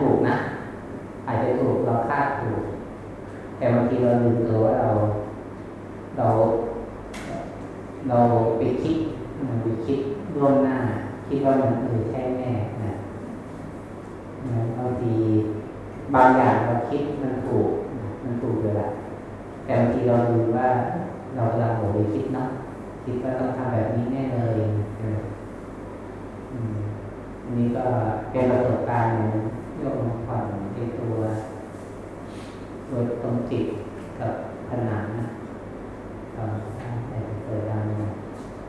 ถูกนะ อาจจะถูกเราคาดถูก แต่บางทีเราลืมตัวว่าเราเรา เราไปคิดไปคิดล่วงหน้า คิดว่ามันเออใช่แน่นะบางทีบางอย่างเราคิดมันถูกมันถูกเลยละแต่บางทีเราดูว่าเรากำลังหลงไปคิดเนาะคิดว่าต้องทำแบบนี้แน่เลยอันนี้ก็เป็นประสบการณ์ โยกมาผ่อนในตัวโดยตรงจิตกับผนังนะตอนแต่เปิดดัง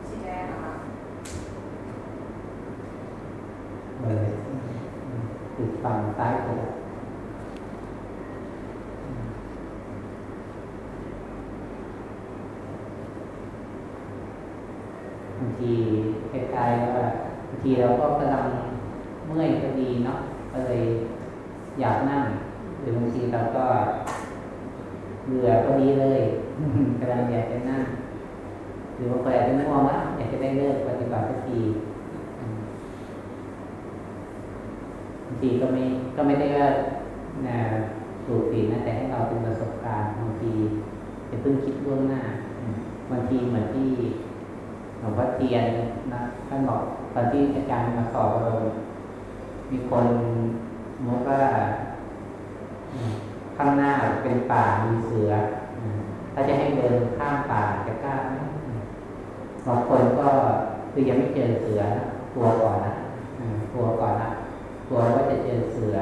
สีแดงค่ะเลยติดฝั่งซ้ายสุดบางทีคล้ายๆว่าบางทีเราก็กำลังเมื่อยก็ดีเนาะ ก็เลยอยากนั่ง หรือบางทีเราก็เบื่อก็ดีเลยกำลังอยากจะนั่งหรือบางคนอาจจะง่วงว่าอยากจะได้เลิกปฏิบัติสักทีบางทีก็ไม่ก็ไม่ได้ว่าสูตรสีนะแต่ให้เราเป็นประสบการณ์บางทีจะเพิ่งคิดล่วงหน้าบางทีเหมือนที่หลวงพ่อเทียนนะท่านบอกตอนที่อาจารย์มาสอนเรา มีคนมองว่าข้างหน้าเป็นป่ามีเสือ ถ้าจะให้เดินข้ามป่าจะกล้าไหมบางคนก็คือยังไม่เจอเสือกลัวก่อนนะกลัวก่อนนะกลัวว่าจะเจอเสือ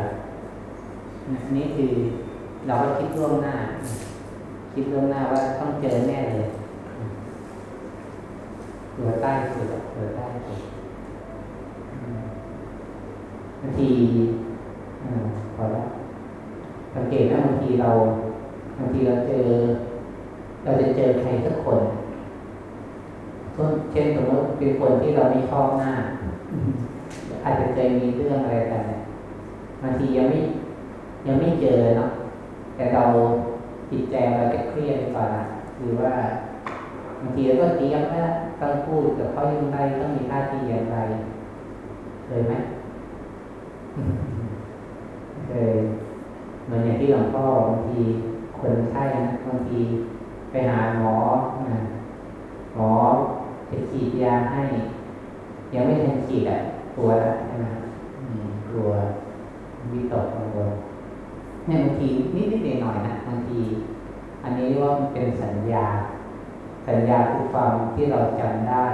นี่คือเราก็คิดล่วงหน้า คิดล่วงหน้าว่าต้องเจอแน่เลยตัวใต้สุดตัวใต้สุด บางทีพอแล้วสังเกตนะบางทีเราบางทีเราเจอ เราจะเจอใครสักคนเช่นสมมติเป็นคนที่เราไม่ชอบหน้า อาจจะเคยมีเรื่องอะไรกันบางทียังไม่ยังไม่เจอเนาะแต่เราจิตใจเราจะเครียดก่อนะหรือว่าบางทีเราก็เตรียมแล้วต้องพูดกับเขาอย่างไรต้องมีท่าทีอย่างไรเคยไหม เคยเหมือนอย่างที่หลวงพ่อบางทีคนไข้นะบางทีไปหาหมอหมอจะฉีดยาให้ ยังไม่ทันฉีดอะกลัวแล้วใช่ไหมกลัววิตกกังวลเนี่ยบางทีนิดนิดหน่อยนะบางที อันนี้เรียกว่าเป็นสัญญา สัญญาคือความที่เราจำได้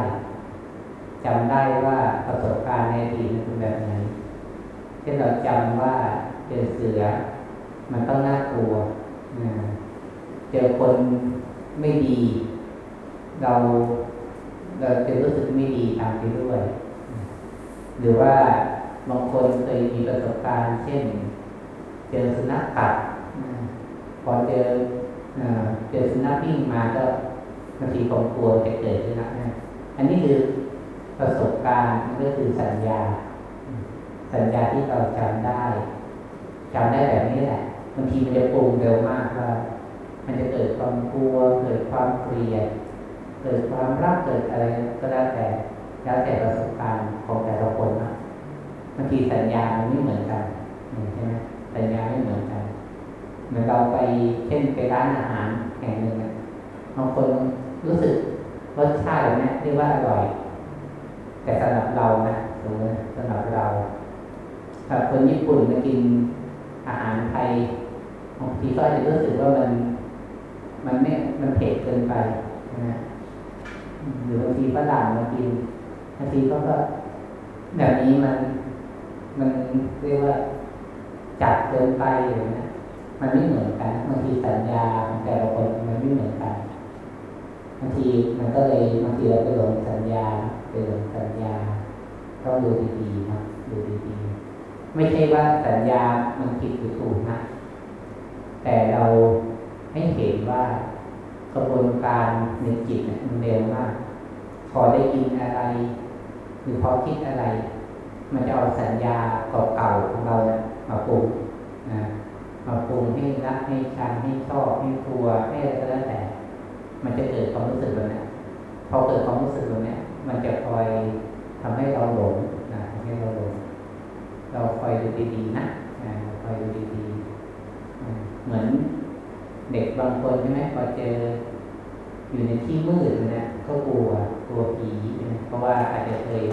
จำได้ว่าประสบการณ์ในอดีตเป็นแบบไหนเช่นเราจำว่าเจอเสือ มันต้องน่ากลัว เจอคนไม่ดี เราเราจะรู้สึกไม่ดีตามไปด้วย หรือว่าบางคนเคยมีประสบการณ์ เช่น เจอสุนัขกัดพอเจอเจอสุนัขวิ่งมาก็บางทีความกลัวจะเกิดขึ้นนะอันนี้คือประสบการณ์ก็คือสัญญา สัญญาที่เราจำได้จำได้แบบนี้แหละบางทีมันจะปรุงเร็วมากว่ามันจะเกิดความกลัวเกิดความเกลียดเกิดความรักเกิดอะไรก็แล้วแต่แล้วแต่ประสบการณ์ของแต่ละคนนะบางทีสัญญามันไม่เหมือนกันใช่ไหมสัญญาไม่เหมือนกันเหมือนเราไปเช่นไปร้านอาหารแห่งหนึ่งบางคนรู้สึกรสชาติแบบนี้เรียกว่าอร่อย แต่สำหรับเรานะสมมติสำหรับเรา ถ้าคนญี่ปุ่นมากินอาหารไทยบางทีก็จะรู้สึกว่ามัน มันไม่มันเผ็ดเกินไปนะหรือบางทีฝรั่งมากินบางทีเขาก็แบบนี้มันมันเรียกว่าจัดเกินไปอย่างนี้มันไม่เหมือนกันบางทีสัญญาของแต่ละคนมันไม่เหมือนกันบางทีมันก็เลยบางทีเราไปหลงสัญญาไปหลงสัญญาต้องดูดีๆนะดูดี ไม่ใช่ว่าสัญญามันผิดหรือถูกนะแต่เราให้เห็นว่ากระบวนการในจิตเนี่ยมันเร็วมาก พอได้ยินอะไร หรือพอคิดอะไร มันจะเอาสัญญาเก่าๆของเรามาปรุงนะมาปรุงให้รักให้ชังให้ชอบให้กลัวให้อะไรก็แล้วแต่ มันจะเกิดความรู้สึกแบบนี้พอเกิดความรู้สึกแบบนี้มันจะคอยทำให้เราหลงนะทำให้เราหลง เราคอยดูดีๆนะคอยดูดีๆเหมือนเด็กบางคนใช่ไหมพอเจออยู่ในที่มืดนะก็กลัวกลัวผีนะเพราะว่าอาจจะเคย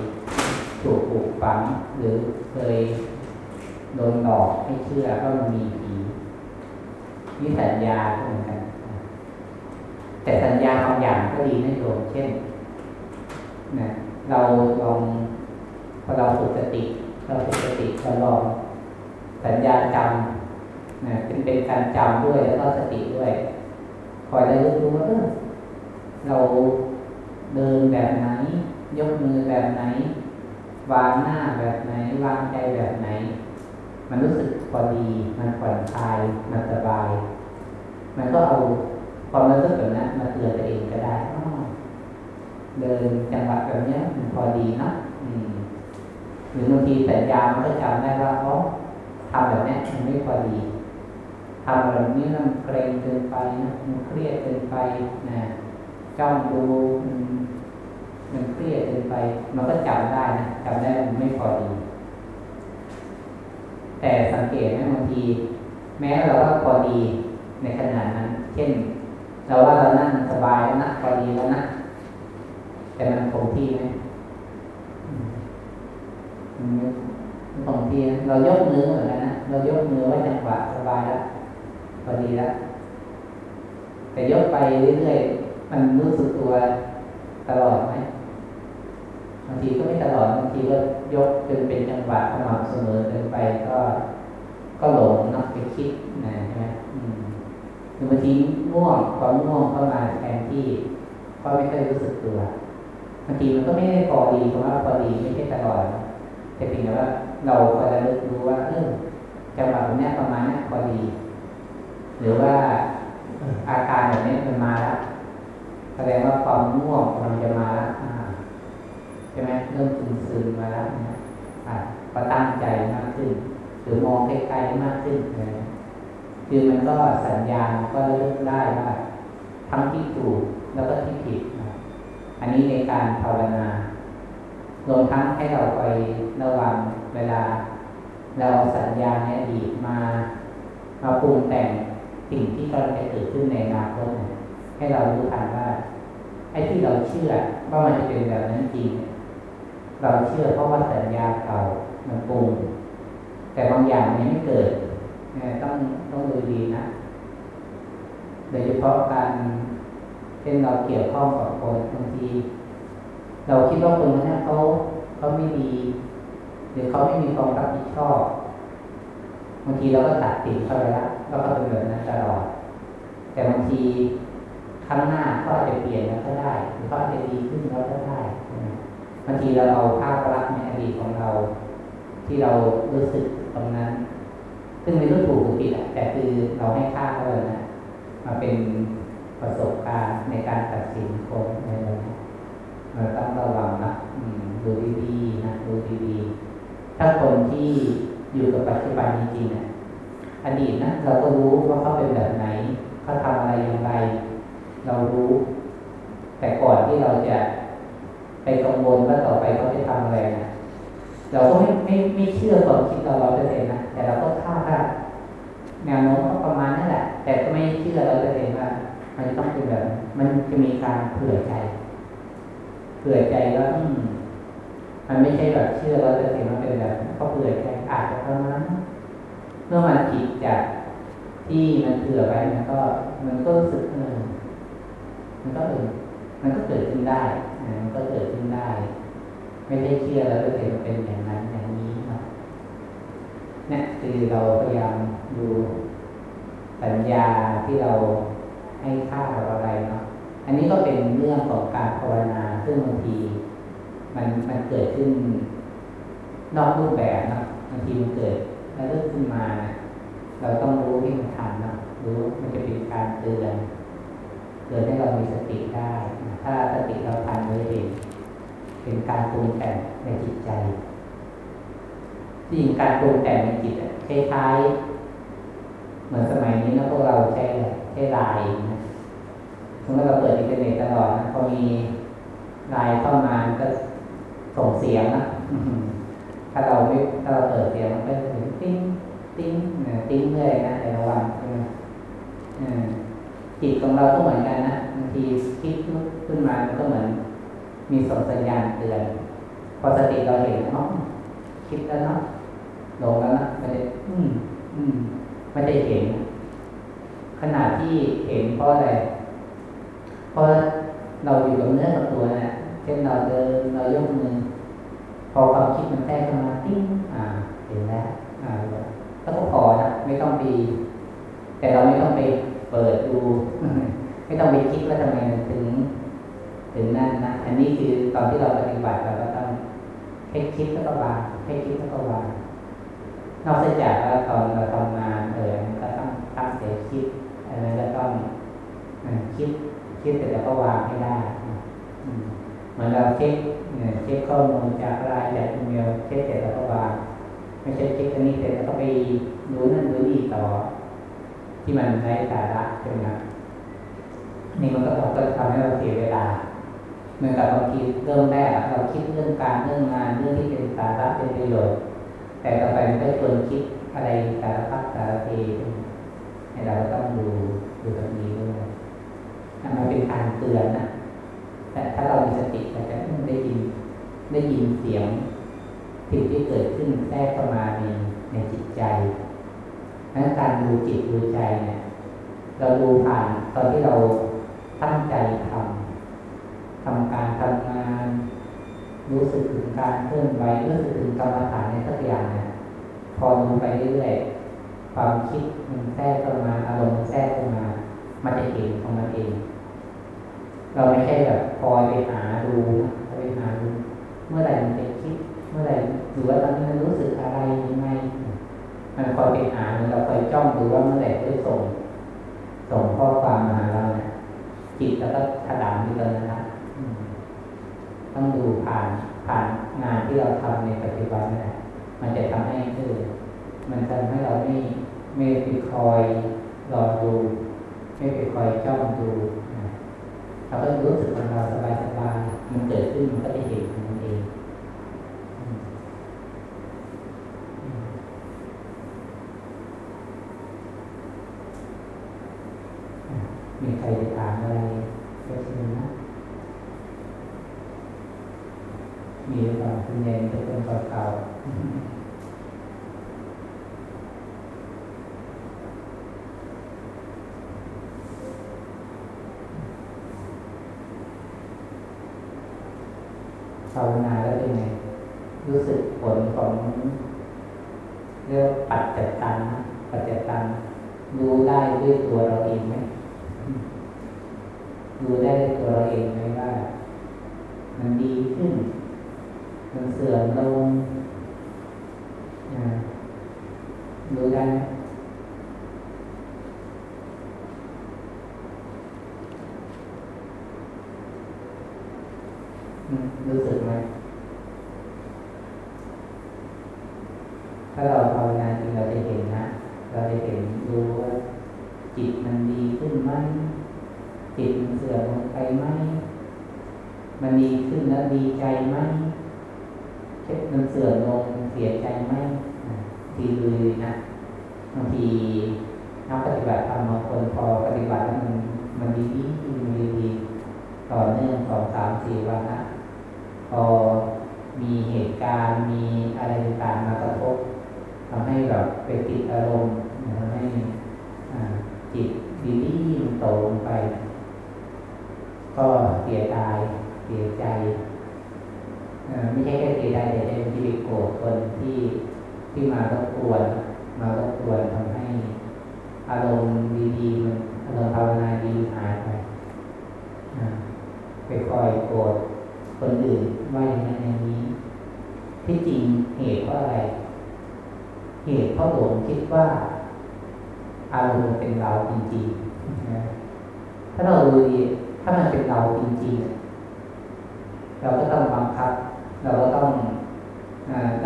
ถูกปลูกฝังหรือเคยโดนหลอกให้เชื่อว่ามันมีผีนี่สัญญาก็เหมือนกัน แต่สัญญาบางอย่างก็ดีนะโยมเช่นนะเราลองพอเราฝึกสติ เราฝึกสติเราลองสัญญาจำนะเป็นเป็นการจำด้วยแล้วก็สติด้วยคอยได้รู้รู้ว่าเออเราเดินแบบไหน ยกมือแบบไหน วางหน้าแบบไหน วางใจแบบไหน มันรู้สึกพอดีมันผ่อนคลายมันสบาย มันก็เอาความรู้สึกแบบนั้นมาเตือนตัวเองก็ได้เดินจังหวะแบบนี้มันพอดีเนอะ หรือบางทีสัญญามันก็จำได้ว่าอ๋อทำแบบนี้ยมันไม่พอดีทำแบบนี้มันเกรงเกินไปนะมันเครียดเกินไปนะจ้องดูมันมันเครียดเกินไป มันก็จำได้นะจำได้มันไม่พอดี แต่สังเกตไหมบางทีแม้เราว่าพอดีในขนาดนั้น เช่น เราว่าเรานั่งสบายแล้วนะพอดีแล้วนะแต่มันคงที่ไหม บางทีเรายกมือเหมือนกันนะเรายกมือไว้จังหวะสบายแล้วพอดีแล้วแต่ยกไปเรื่อยๆมันรู้สึกตัวตลอดไหมบางทีก็ไม่ตลอดบางทีก็ยกจนเป็นจังหวะสม่ำเสมอเกินไปก็ก็หลงนักไปคิดนะใช่ไหมอืมหรือบางทีง่วงความง่วงเข้ามาแทนที่ก็ไม่ค่อยรู้สึกตัวบางทีมันก็ไม่ได้พอดีเพราะว่าพอดีไม่ใช่ตลอด แต่เพียงแต่ว่าเราคอยระลึกรู้ว่า เออจังหวะแบบนี้ประมาณนี้พอดี หรือว่าอาการแบบนี้มันมาแล้วแสดงว่าความง่วงมันจะมาแล้วใช่ไหมเริ่มซึมซึมมาแล้วนะอะก็ตั้งใจมากขึ้น หรือมองไกลๆมากขึ้นนะคือมันก็สัญญาณก็เลือกได้ว่าทั้งที่ถูกแล้วก็ที่ผิด อันนี้ในการภาวนา รวมทั้งให้เราไประวังเวลา เราสัญญาในอดีตมามาปรุงแต่งสิ่งที่กำลังจะเกิดขึ้นในอนาคตให้เรารู้ทันว่าไอ้ที่เราเชื่อว่ามันจะเป็นแบบนั้นจริง เราเชื่อเพราะว่าสัญญาเก่ามันปรุงแต่บางอย่างมันยังไม่เกิดต้องต้องดูดีนะ โดยเฉพาะการเช่นเราเกี่ยวข้องกับคนบางที เราคิดว่าคนนั้นเขาเขาไม่ดี หรือเขาไม่มีความรับผิดชอบบางทีเราก็ตัดสินเขาไปแล้วเราก็เป็นแบบนั้นตลอด แต่บางทีข้างหน้าก็อาจจะเปลี่ยนแล้วก็ได้หรือเขาอาจจะดีขึ้นแล้วก็ได้บางทีเราเอาภาพลักษณ์ในอดีตของเรา ที่เรารู้สึกตรงนั้น ซึ่งไม่รู้ถูกหรือผิดอะแต่คือเราให้ค่าเขาเลยนะมาเป็นประสบการณ์ในการตัดสินคนอะไรแบบนี้ เราต้องระวังนะดูดีๆนะดูดีๆถ้าคนที่อยู่กับปัจจุบันจริงๆนะอดีตนะเราก็รู้ว่าเขาเป็นแบบไหนเขาทำอะไรอย่างไร เรารู้ แต่ก่อนที่เราจะไปกังวลว่าต่อไปเขาจะทำอะไรนะเราก็ไม่ไม่ไม่เชื่อความคิดเราเราเปอร์เซ็นนะแต่เราก็คาดว่าแนวโน้มก็ประมาณนั่นแหละ แต่ก็ไม่เชื่อเราเปอร์เซ็นว่า มันจะต้องเป็นแบบ มันจะมีการเผื่อใจ เผื่อใจว่ามันไม่ใช่แบบเชื่อร้อยเปอร์เซ็นต์มันเป็นแบบนั้นก็เผื่อใจอาจจะเท่านั้นเมื่อมันผิดจากที่มันเผื่อไว้มันก็ มันก็รู้สึกเออมันก็เออมันก็เกิดขึ้นได้มันก็เกิดขึ้นได้ ไม่ได้เชื่อร้อยเปอร์เซ็นต์มันเป็นอย่างนั้นอย่างนี้เนาะเนี่ยคือเราพยายามดูสัญญาที่เราให้ค่ากับอะไรเนาะ อันนี้ก็เป็นเรื่องของการภาวนาซึ่งบางที มันมันเกิดขึ้นนอกรูปแบบนะบางทีมันเกิดแล้วเริ่มขึ้นมา เราต้องรู้ที่มันทันนะรู้มันจะเป็นการเตือนเตือนให้เรามีสติได้นะถ้าสติเราทันเลยเองเป็นการปรุงแต่งในจิตใจที่จริงการปรุงแต่งในจิตอะคล้ายๆเหมือนสมัยนี้นะพวกเราใช้ใช้ไลน์นะ สมมติเราเปิดอินเทอร์เน็ตตลอดนะพอมีไลน์เข้ามาก็ส่งเสียงนะถ้าเราไม่ถ้าเราเปิดเสียงมันก็จะถึงปิ้งติ้งนะติ้งเรื่อยนะแต่ละวันใช่ไหมจิตของเราก็เหมือนกันนะบางทีคิดขึ้นมามันก็เหมือน มีส่งสัญญาณเตือนพอสติเราเห็นอ๋อคิดแล้วเนาะลงแล้วนะมันจะอืม อืมมันจะเห็น ขนาดที่เห็นเพราะอะไร เพราะเราอยู่กับเนื้อกับตัวนะเช่นเราเดินเรายกมือพอความคิดมันแทรกเข้ามาติ้งอ่าเห็นแล้วอ่าแล้วก็พอนะไม่ต้องไปแต่เราไม่ต้องไปเปิดดู ไม่ต้องไปคิดว่าทำไมมันถึง ถึงนั่นนะอันนี้คือตอนที่เราปฏิบัติเราก็ต้องให้คิดแล้วก็วางให้คิดแล้วก็วางนอกจากว่าตอนเราทำงานเออก็ต้องตั้งใจคิดอันนั้นก็ต้องอ่าคิด คิดเสร็จแล้วก็วางให้ได้มเหมือนเราเช็คเนี่ยเช็คข้อมูลจากไลน์จากอีเมลเช็คเสร็จแล้วก็วาง ไม่ใช่เช็คอันนี้เสร็จแล้วก็ไปดูนั่นดูนี่ต่อ ที่มันไร้สาระใช่ไหมครับนี่มันก็ก็ทำให้เราเสียเวลาเหมือนกับบางทีเริ่มแรกเราคิดเรื่องการเรื่องงานเรื่องที่เป็นสาระเป็นประโยชน์ แต่ต่อไปมันก็ชวนคิดอะไรสารพัดสารเพให้เราก็ต้องดูดูตรงนี้ด้วย มันเป็นการเตือนนะแต่ถ้าเรามีสติเราจะได้ยินได้ยินเสียงสิ่งที่เกิดขึ้นแทรกเข้ามาในในจิตใจนั้นการดูจิตดูใจเนี่ย เราดูผ่านตอนที่เราตั้งใจทำทำการทำงาน รู้สึกถึงการเคลื่อนไหวรู้สึกถึงกรรมฐานในสักอย่างเนี่ยพอดูไปเรื่อยๆความคิดมันแทรกเข้ามาอารมณ์แทรกเข้ามา มันจะเห็นของมันเอง เราไม่ใช่แบบคอยไปหาดูไปหาดูเมื่อไหร่มันจะคิด เมื่อไหร่หรือว่าตอนนี้มันรู้สึกอะไรยังไงมันคอยไปหาเราคอยจ้องดูว่าเมื่อไหร่จะส่ง ส่งข้อความมาเราเนี่ยจิตแล้วก็ถลำอยู่ตรงนั้นนะต้องดูผ่านผ่านงานที่เราทำในปัจจุบันนี่แหละมันจะทำให้เออมันทำให้เราไม่ไม่ไปคอยรอดู ไม่ไปคอยจ้องดูเราก็รู้สึกของเราสบายสบายๆมันเกิดขึ้นมันก็จะเห็นของมันเอง มีใครจะถามอะไรก็เชิญนะมีหรือเปล่าคุณยายเป็นคนเก่าๆ ภาวนาแล้วเป็นไง รู้สึกผลของเรียกว่าปัจจตังนะปัจจตังรู้ได้ด้วยตัวเราเองไหมรู้ได้ด้วยตัวเราเองไหมว่า มันดีขึ้น มันเสื่อมลงอ่ารู้ได้ไหมอืม รู้สึกไหมถ้าเราภาวนาจริงเราจะเห็นนะ เราจะเห็นรู้ว่าจิตมันดีขึ้นไหมจิตมันเสื่อมลงไปไหมมันดีขึ้นแล้วดีใจไหมเช่นมันเสื่อมลงเสียใจไหมทีดูนะบางทีนักปฏิบัติธรรมบางคนพอปฏิบัติแล้วมันมันดีดีมันดีดีต่อเนื่องสองสามสี่วันนะ พอมีเหตุการณ์มีอะไรต่างๆมากระทบทำให้แบบไปติดอารมณ์ทำให้จิตดีดีมันโตลงไป ก็เสียดายเสียใจไม่ใช่แค่เสียใจแต่เป็นที่โกรธคนที่ที่มารบกวนมารบกวนทำให้อารมณ์ดีๆมันอารมณ์ภาวนาดีหายไปไปคอยโกรธ คนอื่นว่าอย่างนั้นอย่างนี้ ที่จริงเหตุเพราะอะไร เหตุเพราะหลงคิดว่า อารมณ์เป็นเราจริงๆนะถ้าเราดูดีถ้ามันเป็นเราจริงๆ เราก็ต้องบังคับ เราก็ต้อง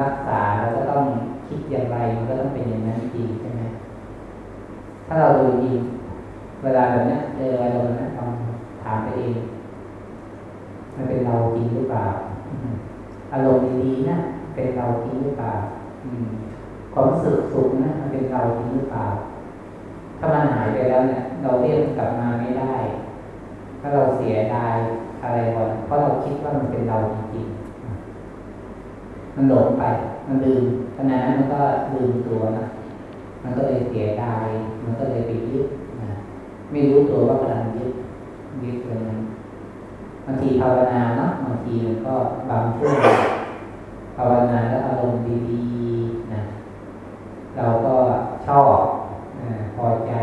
รักษาเราก็ต้องคิดอย่างไรมันก็ต้องเป็นอย่างนั้นจริงใช่ไหมถ้าเราดูดีเวลาแบบนี้เจออารมณ์นั้นลองถามตัวเอง มันเป็นเราจริงหรือเปล่าอารมณ์ดีๆนะเป็นเราจริงหรือเปล่าความรู้สึกสุขนะมันเป็นเราจริงหรือเปล่า ถ้ามันหายไปแล้วเนี่ยเราเรียกมันกลับมาไม่ได้ ถ้าเราเสียดายอะไรก่อนเพราะเราคิดว่ามันเป็นเราจริงๆมันหลงไป มันลืมขณะนั้นมันก็ลืมตัวนะมันก็เลยเสียดาย มันก็เลยไปยึดนะไม่รู้ตัวว่ากำลังยึดยึดเลยนะ บางทีภาวนาเนาะบางทีมันก็บางช่วงภาวนาแล้วอารมณ์ดีๆนะเราก็ชอบพอใจ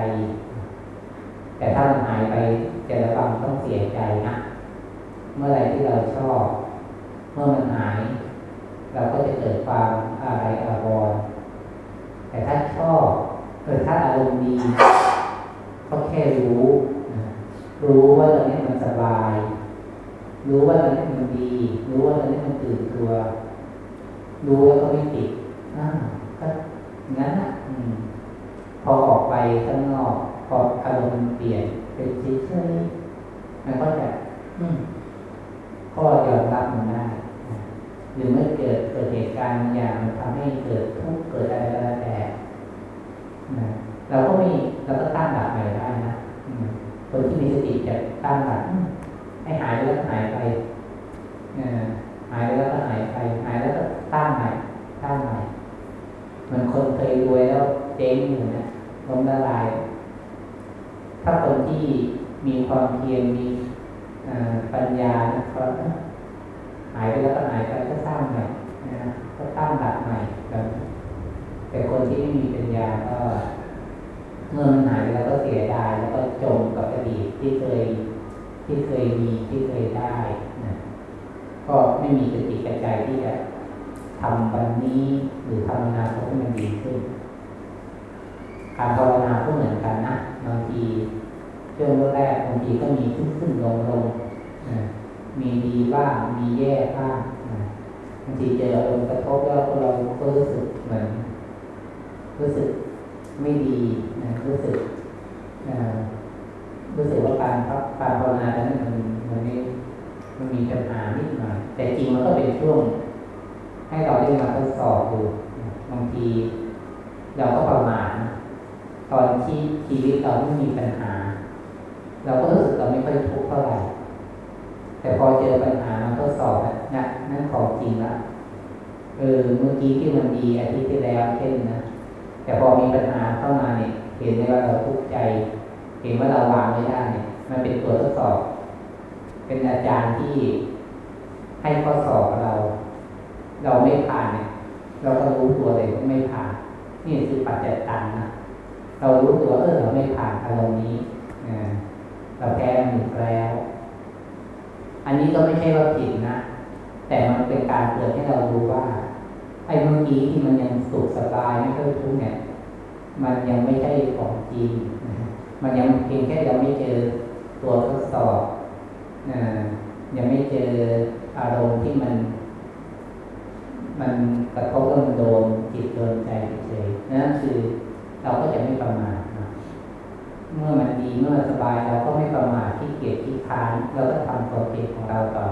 แต่ถ้ามันหายไปจะระวังต้องเสียใจนะเมื่อไรที่เราชอบ เมื่อมันหาย เราก็จะเกิดความอะไรอาวรแต่ถ้าชอบเกิดถ้าอารมณ์ดีก็แค่รู้ รู้ว่าตอนนี้มันสบาย รู้ว่าตอนนี้มันดี รู้ว่าตอนนี้มันตื่นตัว รู้แล้วก็ไม่ติดอ่าก็งั้นอะอืมพอออกไปข้างนอก พออารมณ์มันเปลี่ยนเป็นเฉยๆมันก็จะอืมก็ยอมรับมันได้หรือเมื่อเกิดเกิดเหตุการณ์อย่างมันทำให้เกิดทุกข์เกิดอะไรก็แล้วแต่เราก็ไม่เราก็ตั้งหลักใหม่ได้นะคนที่มีสติจะตั้งหลักให้หายไปแล้วหายไปเออหายไปแล้วก็หายไป หายแล้วก็ตั้งใหม่ตั้งใหม่ เหมือนคนเคย รวยแล้วเจ๊งอยู่นะล้มละลาย ถ้าคนที่มีความเพียรมีปัญญานะครับหายไปแล้วก็หายไปก็สร้างใหม่นะก็ตั้งหลักใหม่แบบแต่คนที่ไม่มีปัญญาก็เมื่อมันหายไปแล้วก็เสียดายแล้วก็จมกับอดีตที่เคยที่เคยมีที่เคยได้นะก็ไม่มีสติกระใจที่จะ ทำวันนี้หรือทำอนาคตให้มันดีขึ้น การภาวนาก็เหมือนกันนะบางทีช่วงแรกบางทีก็มีขึ้นขึ้นลงลงมีดีบ้างมีแย่บ้างบางทีเจออารมณ์กระทบแล้วเราก็รู้สึกเหมือนรู้สึกไม่ดีนะรู้สึกรู้สึกว่าการการภาวนานั้นมันมันไม่มันมีปัญหานิดหน่อยแต่จริงมันก็เป็นช่วง ให้เราได้มาทดสอบดูบางทีเราก็ประมาทนะตอนที่ชีวิตเราไม่มีปัญหา เราก็รู้สึกเราไม่ค่อยทุกข์เท่าไหร่แต่พอเจอปัญหามาทดสอบนะนะนั่นของจริงละเออเมื่อกี้ที่มันดีอาทิตย์ที่แล้วเช่นนะแต่พอมีปัญหาเข้ามาเนี่ย เห็นได้ว่าเราทุกข์ใจ เห็นว่าเราวางไม่ได้เนี่ย มันเป็นตัวทดสอบ เป็นอาจารย์ที่ให้ข้อสอบเรา เราไม่ผ่านเนี่ย เราก็รู้ตัวเลยว่าไม่ผ่าน นี่คือปัจจัยตังนะเรารู้ตัวเออเราไม่ผ่านอารมณ์นี้นะเราแพ้มันแล้ว อันนี้ก็ไม่ใช่ว่าผิดนะแต่มันเป็นการเตือนให้เรารู้ว่าไอ้เมื่อกี้ที่มันยังสุขสบายไม่ค่อยทุกข์เนี่ย มันยังไม่ใช่ของจริงมันยังเพียงแค่เราไม่เจอตัวทดสอบนะยังไม่เจออารมณ์ที่มัน มันกระทบแล้วมันโดนจิตโดนใจเฉยนั่นคือเราก็จะไม่ประมาทเมื่อมันดีเมื่อมันสบายเราก็ไม่ประมาทที่เกียจที่ค้านเราก็ทำตัวเองของเราต่อ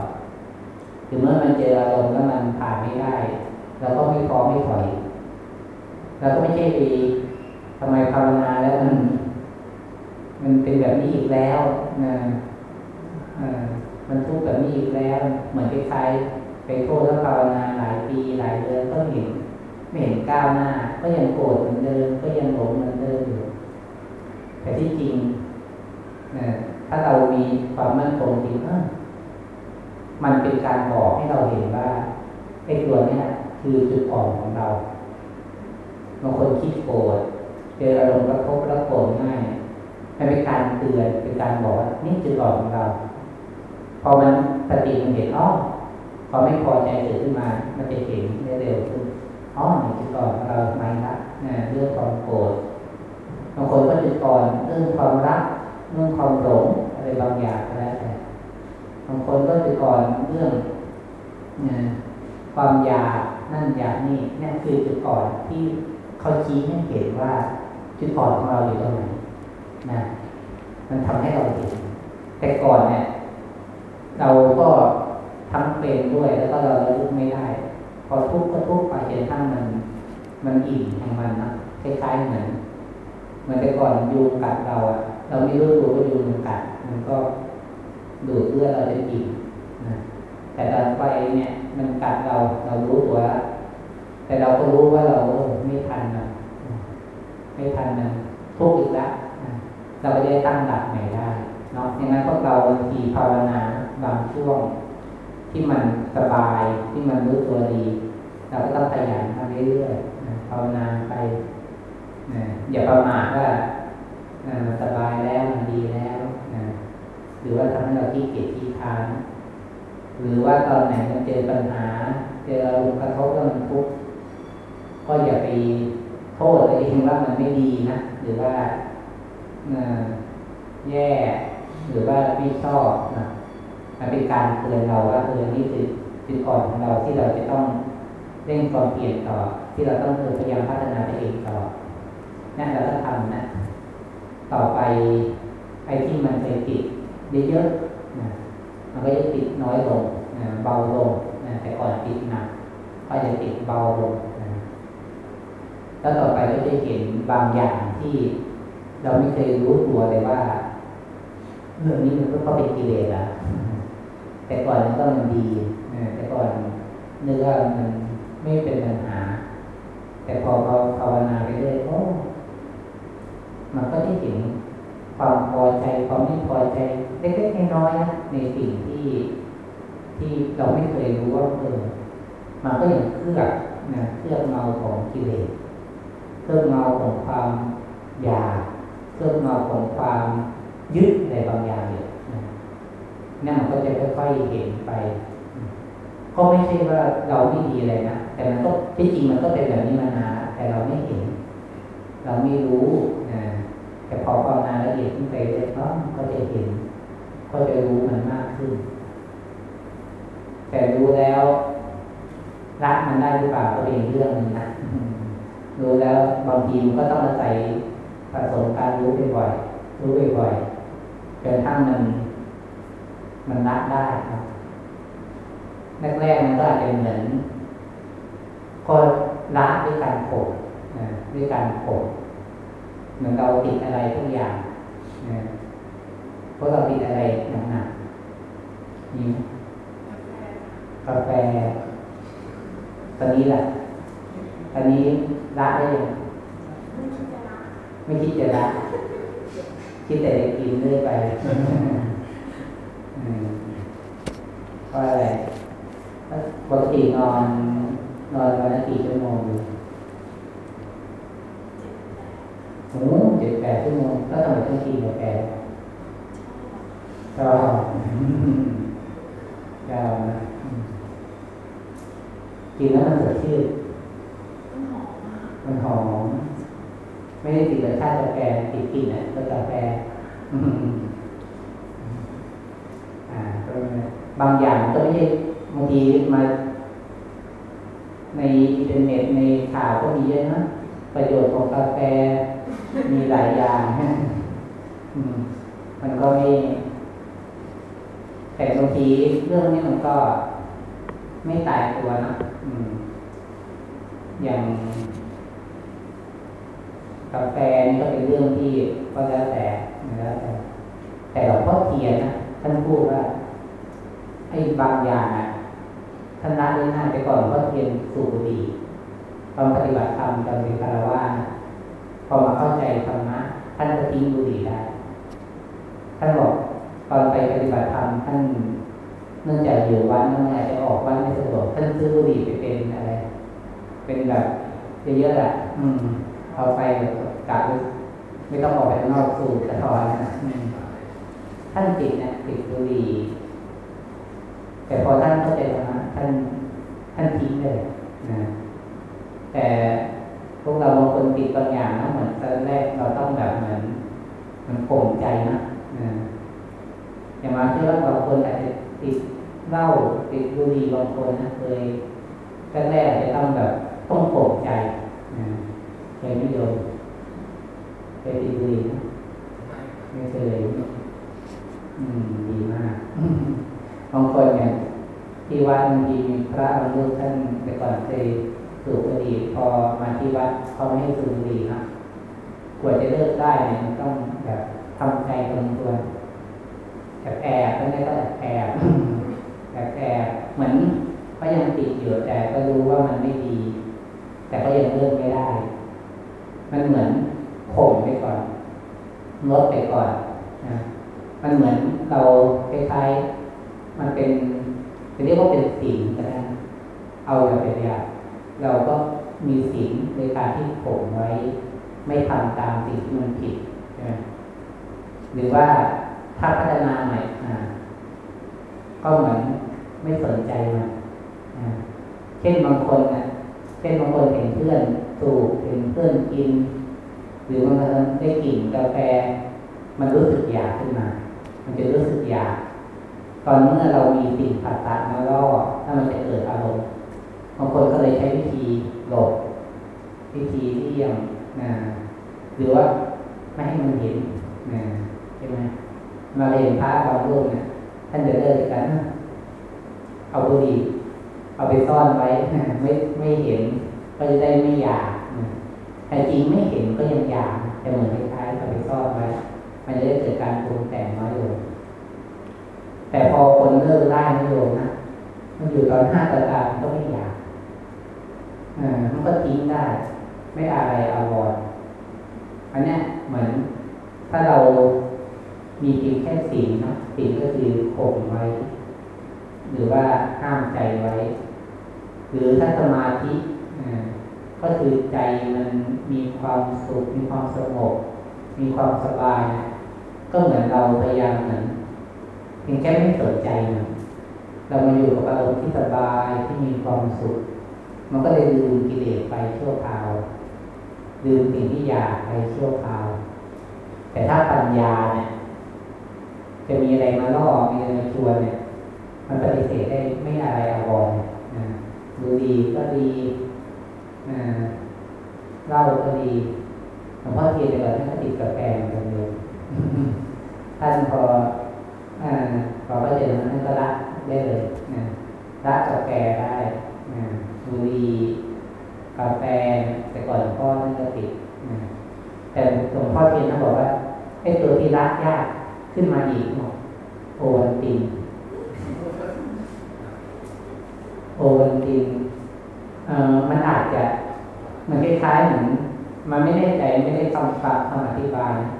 ถึงเมื่อมันเจออารมณ์แล้วมันผ่านไม่ได้เราก็ไม่พร้อมไม่ถอยเราก็ไม่ใช่ไปทำไมภาวนาแล้วมันมันเป็นแบบนี้อีกแล้วนะเออมันทุกข์แบบนี้อีกแล้ว เหมือนคล้ายๆ ไปโทษแล้วภาวนาหลายปีหลายเดือนก็เห็นไม่เห็นก้าวหน้า ก็ยังโกรธเหมือนเดิมก็ยังหลงเหมือนเดิมอยู่แต่ที่จริงนะถ้าเรามีความมั่นคงจริงมันเป็นการบอกให้เราเห็นว่าไอ้ตัวเนี้ยคือจุดอ่อนของเราบางคนคิดโกรธเจออารมณ์กระทบแล้วโกรธง่ายมันเป็นการเตือนเป็นการบอกว่านี่จุดอ่อนของเราพอมันสติมันเห็นอ๋อ พอไม่พอใจเกิดขึ้นมา มันจะเห็นได้เร็วขึ้นอ๋อหนึ่งจุดก่อนเราไม่ละนะเรื่องความโกรธบางคนก็จุดก่อนเรื่องความรักเรื่องความหลงอะไรบางอย่างก็แล้วแต่บางคนก็จุดก่อนเรื่องนะความอยากนั่นอยากนี่นี่คือจุดก่อนที่เขาชี้ให้เห็นว่าจุดอ่อนของเราอยู่ตรงไหนนะมันทำให้เราเห็นแต่ก่อนเนี่ย เราก็ ทั้งเป็นด้วย แล้วก็เราลึกไม่ได้ พอทุกข์ก็ทุกข์ไปจนทั้งมัน มันอิ่มของมันนะคล้ายๆเหมือนเหมือนแต่ก่อนยุงกัดเราอะเราไม่รู้ตัวว่ายุงมันกัด มันก็ดูดเลือดเราจะอิ่มนะแต่ตอนไปเนี่ยมันกัดเราเรารู้ตัวแล้วแต่เราก็รู้ว่าเราไม่ทันนะไม่ทันนะทุกข์อีกแล้วเราก็ได้ตั้งหลักใหม่ได้เนาะอย่างนั้นพวกเราบางทีภาวนาบางช่วง ที่มันสบายที่มันรู้ตัวดี เราก็ต้องขยันทำเรื่อยๆนะภาวนาไปนะอย่าประมาทว่าสบายแล้วมันดีแล้วนะหรือว่าทำให้เราขี้เกียจขี้ค้านหรือว่าตอนไหนมันเจอปัญหา เจออารมณ์กระทบแล้วมันทุกข์ก็อย่าไปโทษตัวเองว่ามันไม่ดีนะหรือว่าแย่หรือว่าไม่ชอบนะ มันเป็นการเตือนเราว่าเออนี่คือจุดอ่อนของเราที่เราจะต้องเร่งความเปลี่ยนต่อ ที่เราต้องพยายามพัฒนาตัวเองต่อนั่นเราต้องทำนะ ต่อไปไอ้ที่มันเคยติดเยอะๆนะมันก็จะติดน้อยลงนะเบาลงนะแต่ก่อนติดหนักก็จะติดเบาลงนะแล้วต่อไปก็จะเห็นบางอย่างที่เราไม่เคยรู้ตัวเลยว่าเรื่องนี้มันก็เข้าเป็นกิเลสอะ แต่ก่อนมันก็มันดีแต่ก่อนเนึกว่ามันไม่เป็นปัญหา แต่พอเราภาวนาไปเรื่อยโอ้มันก็ได้เห็นความพอใจความไม่พอใจเล็กๆน้อยๆนะในสิ่งที่ที่เราไม่เคยรู้ว่าเออมันก็อย่างเครือกนะเครือกเงาของกิเลสเครือกเงาของความอยากเครือกเงาของความยึดในบางอย่าง นี่ยนะนั่นมันก็จะค่อยๆเห็นไปก็ไม่ใช่ว่าเราไม่ดีอะไรนะแต่มันก็ที่จริงมันก็เป็นแบบนี้มานานแต่เราไม่เห็น เราไม่รู้นะแต่พอภาวนาละเอียดขึ้นไปเรื่อยๆก็จะเห็น ก็จะรู้มันมากขึ้น แต่รู้แล้วรักมันได้หรือเปล่าก็เป็นเรื่องหนึงนะรู้แล้วบางทีมันก็ต้องอาศัยผสมการรู้บ่อยๆรู้บ่อยๆจนทั้งมัน มันรักได้ครับแรกๆมันก็อาจจะเหมือนก็ละด้วยการโกรธนะด้วยการโกรธเหมือนเราติดอะไรทุกอย่างนะเพราะเราติดอะไรหนักๆนี่กาแฟตอนนี้แหละตอนนี้ละได้ยังไม่คิดจะละคิดแต่จะกินเรื่อยไปอืม เพราะอะไรปกตินอนนอนวันละกี่ชั่วโมงอยู่โอ้เจ็ดแปดชั่วโมงแล้วทำไมต้องกินกาแฟก็ก็นะกินแล้วมันสดชื่นมันหอม ไม่ได้ติดรสชาติกาแฟติดกลิ่นนะก็กาแฟอืมอ่าก็ บางอย่างก็ไม่ใช่บางทีมาในอินเทอร์เน็ตในข่าวก็มีเยอะนะประโยชน์ของกาแฟมีหลายอย่างมันก็ไม่แต่บางทีเรื่องนี้มันก็ไม่ตายตัวนะอืมอย่างกาแฟนี่ก็เป็นเรื่องที่ก็แล้วแต่แล้วแต่แต่หลวงพ่อเทียนนะ ท่านพูดว่าไอ้บางอย่างอะท่านละเลยหน้าไปก่อนหลวงพ่อเทียนสูบุรีตอนปฏิบัติธรรมตอนเป็นคารวะพอมาเข้าใจธรรมะท่านก็ทิ้งบุหรี่ได้ท่านบอกตอนไปปฏิบัติธรรมท่านเนื่องจากอยู่วัดนั่นอาจจะออกวัดไม่สะดวกท่านซื้อบุหรี่ไปเป็นอะไร เป็นแบบเยอะๆแหละอืมเอาไปกลับไม่ต้องออกไปข้างนอกสูบกระทอนนะ ท่านติดนะติดบุหรี่แต่พอท่านเข้าใจธรรมะท่านท่านทิ้งเลยนะแต่พวกเราบางคนติดบางอย่างนะเหมือนตอนแรกเราต้องแบบเหมือนมันโปร่งใจนะนะอย่างมาเชื่อว่าบางคนอาจจะติดเหล้าติดบุหรี่บางคนนะเคยตอนแรกอาจจะต้องแบบต้องโปร่งใจนะเคยไม่โยมเคยติดบุหรี่ไหมไม่เคย อืมดีมากบางคนเนี่ยที่วัดบางทีมีพระบางรูปท่านแต่ก่อนเคยสูบบุหรี่พอมาที่วัดเขาไม่ให้สูบบุหรี่นะกว่าจะเลิกได้เนี่ยต้องแบบทำใจตรงตัวแอบแอบไม่ได้ก็แอบแอบแอบแอบเหมือนก็ยังติดอยู่แต่ก็รู้ว่ามันไม่ดี แต่ก็ยังเลิกไม่ได้ มันเหมือนข่มไปก่อนลดไปก่อน มันเหมือนเราคล้ายๆมันเป็นจะเรียกว่าเป็นศีลก็ได้เอาแบบเป็นอย่างเราก็มีศีลในการที่ข่มไว้ ไม่ทำตามสิ่งที่มันผิดใช่ไหมหรือว่าถ้าพัฒนาใหม่ก็เหมือนไม่สนใจมันเช่นบางคนนะเช่นบางคนเห็นเพื่อนสูบเห็นเพื่อนกิน หรือบางคนได้กลิ่นกาแฟ มันรู้สึกอยากขึ้นมา มันจะรู้สึกอยาก ตอนเมื่อเรามีสิ่งผัสสะมาล่อถ้ามันจะเกิดอารมณ์บางคนก็เลยใช้วิธีหลบ วิธีที่ยงนะหรือว่าไม่ให้มันเห็นนะใช่ไหมมาเรียนพระบางรูปเนี่ยท่านจะเลิกกันเอาบุหรี่เอาไปซ่อนไว้ไม่ไม่เห็น ก็จะได้ไม่อยากแต่จริงไม่เห็นก็ยังอยากแต่เหมือนคล้ายๆเอาไปซ่อนไว้ มันจะได้เกิดการปรุงแต่งน้อยลง แต่พอคนเลิกได้ไม่โยมนะมันอยู่ตอนห้าตาตามันก็ไม่อยากอ่ามันก็ทิ้งได้ ไม่อะไรอาวรอันเนี้ยเหมือนถ้าเรามีเพียงแค่ศีนะศีก็คือข่มไว้ หรือว่าห้ามใจไว้ หรือถ้าสมาธิอ่าก็คือใจมันมีความสุขมีความสงบมีความสบายนะก็เหมือนเราพยายามเหมือน พียงแค่ไม่สนใจมันเรามาอยู่กับอารมณ์ที่สบายที่มีความสุข มันก็เลยลืมกิเลสไปชั่วคราวลืมสิ่งที่อยากไปชั่วคราว แต่ถ้าปัญญาเนี่ยจะมีอะไรมาล่อมีอะไรมาชวนเนี่ย มันปฏิเสธได้ไม่อะไรอาวรนะดูดีก็ดีเล้าก็ดีหลวงพ่อเทียนเดี๋ยวท่านก็ติดกาแฟเหมือนกันเลยท่านพอ อ่าพอก็เจอท่านก็ละได้เลยนะละกาแฟได้นะบุหรี่กาแฟแต่ก่อนหลวงพ่อท่นก็ติดนะแต่หลวงพ่อเทียนท่นบอกว่าไอ้ตัวที่ละยากขึ้นมาอีกโอวันตินโอวันตินเอ่อมันอาจจะมันคล้ายๆเหมือนมันไม่แน่ใจไม่ได้ฟังฟังคำอธิบายนะ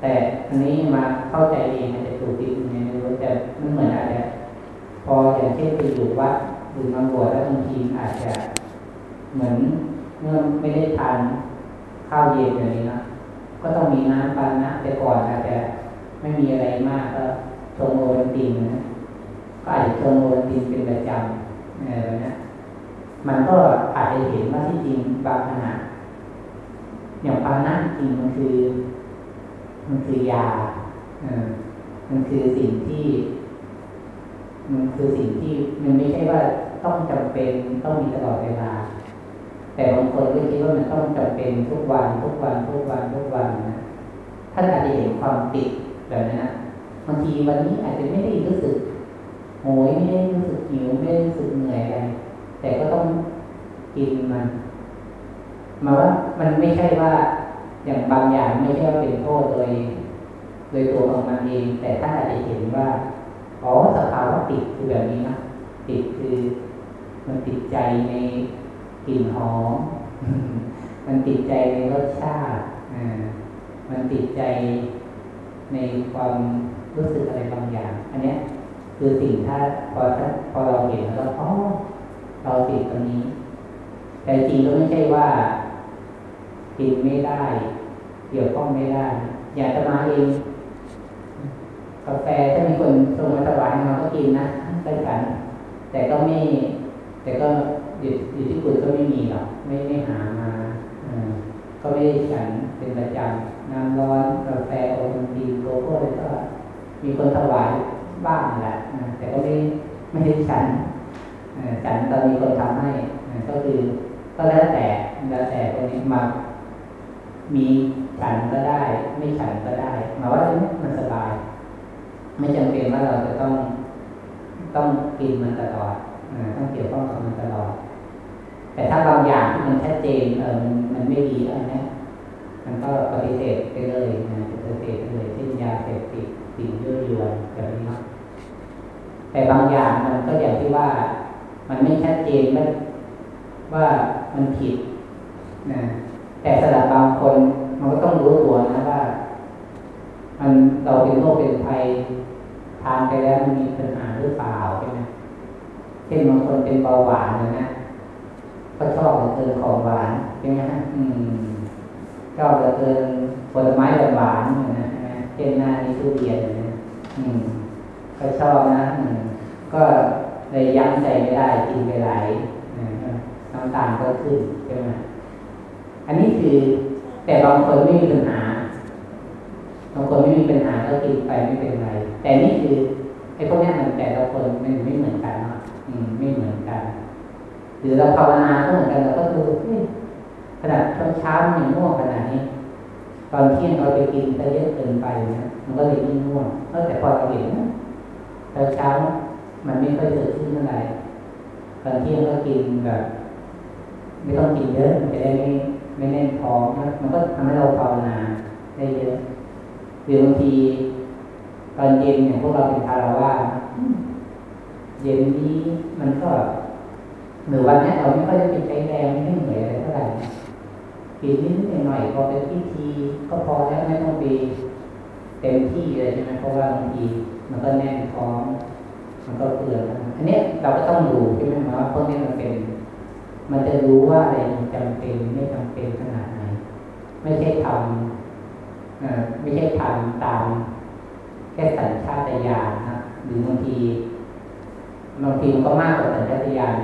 แต่อันนี้มาเข้าใจเองอาจจะถูกผิดยังไงไม่รู้แต่มันเหมือนอาจจะพออย่างเช่นไปอยู่วัดหรือมาบวชแล้วบางทีอาจจะเหมือนเมื่อไม่ได้ทานข้าวเย็นอย่างนี้นะก็ต้องมีน้ำปานะแต่ก่อนอาจจะไม่มีอะไรมากก็ชงโอวันตินนะก็อาจจะชงโอวันตินเป็นประจำอะไรแบบนี้มันก็อาจจะเห็นว่าที่จริงบางขณะอย่างปานะจริงมันคือ มันคือยาอมันคือสิ่งที่ มันคือสิ่งที่มันไม่ใช่ว่าต้องจำเป็นต้องมีตลอดเวลา แต่บางคนก็คิดว่ามันต้องจำเป็นทุกวันทุกวันทุกวันทุกวันนะท่านอาจจะเห็นความติดแบบนั้นนะบางทีวันนี้อาจจะไม่ได้รู้สึกโหยไม่ได้รู้สึกหิวไม่ได้รู้สึกเหนื่อยอะไรแต่ก็ต้องกินมันมาว่ามันไม่ใช่ว่า อย่างบางอย่างไม่ใช่ว่าเป็นโทษโดย โดยตัวของมันเอง แต่ท่านอาจจะเห็นว่าอ๋อสภาวะติดคือแบบนี้นะติดคือมันติดใจในกลิ่นหอมมันติดใจในรสชาติอ่ามันติดใจในความรู้สึกอะไรบางอย่าง อันเนี้ย คือสิ่งถ้าพอถ้าพอเราเห็นแล้วอ๋อเราติดตรงนี้ แต่จริงก็ไม่ใช่ว่า กินไม่ได้ เกี่ยวข้องไม่ได้ อยากจะมาเอง กาแฟถ้ามีคนส่งมาถวายมาก็กินนะก็ฉัน แต่ก็ไม่ แต่ก็อยู่อยู่ที่คุณก็ไม่มีหรอกไม่ไม่หามาก็ไม่ได้ฉันเป็นประจำน้ำร้อนกาแฟโอวัลตินโกโก้อะไรก็ มีคนถวายบ้างแหละนะแต่ก็ไม่ไม่ได้ฉันฉันตอนมีคนทำให้ก็คือก็แล้วแต่แล้วแต่คนนี้มา มีฉันก็ได้ ไม่ฉันก็ได้หมายว่าเนี้มันสบาย ไม่จำเป็นว่าเราจะต้องต้องกินมันตลอดต้องเกี่ยวข้องกับมันตลอด แต่ถ้าบางอย่างที่มันชัดเจนเออมันมันไม่ดีอะไรนะมันก็ปฏิเสธไปเลยนะปฏิเสธไปเลยเช่นยาเสพติดสิ่งยั่วยวนแบบนี้เนาะแต่บางอย่างมันก็อย่างที่ว่า มันไม่ชัดเจนว่าว่ามันผิดนะ แต่สำหรับบางคนมันก็ต้องรู้ตัวนะว่า มันเราเป็นโรคเป็นภัยทานไปแล้วมันมีปัญหาหรือเปล่าใช่ไหมเช่นบางคนเป็นเบาหวานนะนะก็ชอบเหลือเกินของหวานใช่ไหมฮะอืมชอบเหลือเกินผลไม้หวานนะนะเช่นหน้านี้ทุเรียนนะอืมก็ชอบนะอืมก็เลยยั้งใจไม่ได้กินไปหลายนะน้ำตาลก็ขึ้นใช่ไหม อันนี้คือแต่บางคนไม่มีปัญหาบางคนไม่มีปัญหาก็กินไปไม่เป็นไร แต่นี่คือไอ้พวกนี้มันแต่ละคนมันไม่เหมือนกันเนาะอืม ไม่เหมือนกันหรือเราภาวนาก็เหมือนกันเราก็ดูขนาดเช้าเช้ามันง่วงขนาดนี้ ตอนเที่ยงเราไปกินไปเยอะเกินไปนะมันก็เลยยิ่งง่วงแต่พอเราเห็นนะเช้าเช้ามันไม่ค่อยเกิดขึ้นเท่าไหร่ตอนเที่ยงก็กินแบบ ไม่ต้องกินเยอะมันจะได้ไม่ ไม่แน่นท้องมันก็ทำให้เราภาวนาได้เยอะหรือบางทีตอนเย็นอย่างพวกเราเป็นคาราวาเย็นนี้มันก็หรือวันนี้เราไม่ค่อยได้ไปใช้แรงไม่เหนื่อยอะไรเท่าไหร่กินนิดหน่อยพอเป็นพิธีก็พอแล้วไม่ต้องไปเต็มที่เลยใช่ไหมเพราะว่าบางทีมันก็แน่นท้อง มันก็เปลืองนะอันนี้เราก็ต้องดูใช่ไหมว่าพวกนี้มันเป็น มันจะรู้ว่าอะไรมันจำเป็นไม่จำเป็นขนาดไหน ไม่ใช่ทำไม่ใช่ทำตามแค่สัญชาตญาณนะหรือบางทีบางทีมันก็มากกว่าสัญชาตญาณ